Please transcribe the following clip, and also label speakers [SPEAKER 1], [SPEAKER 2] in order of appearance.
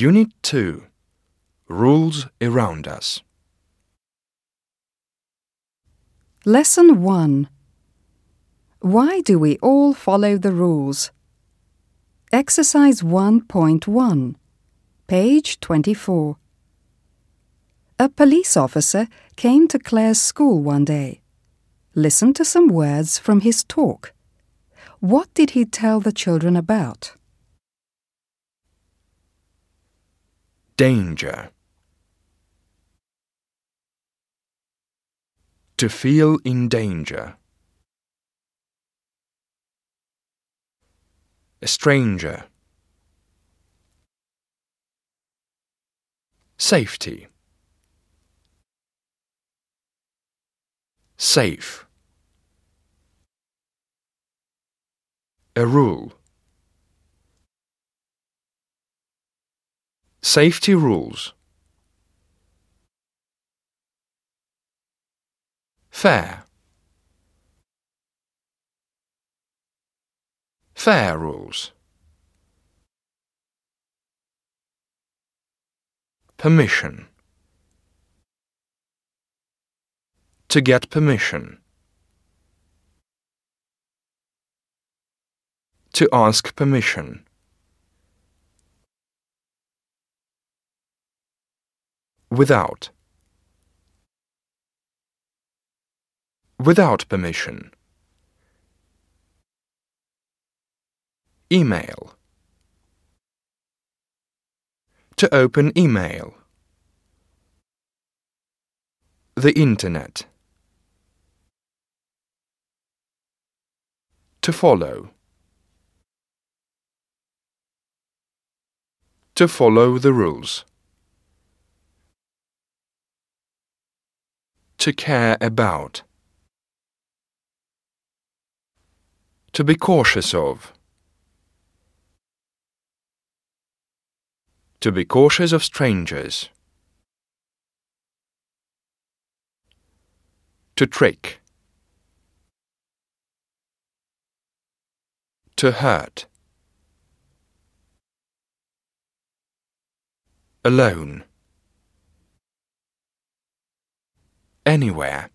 [SPEAKER 1] Unit 2 Rules Around Us.
[SPEAKER 2] Lesson 1 Why do we all follow the rules? Exercise 1.1, page 24. A police officer came to Claire's school one day. Listen to some words from his talk. What did he tell the children about?
[SPEAKER 1] Danger. To feel in danger. A stranger. Safety. Safe. A rule. Safety rules. Fair. Fair rules. Permission. To get permission. To ask permission. Without. Without permission. Email. To open email. The Internet. To follow. To follow the rules. To care about. To be cautious of. To be cautious of strangers. To trick. To hurt. Alone. Anywhere.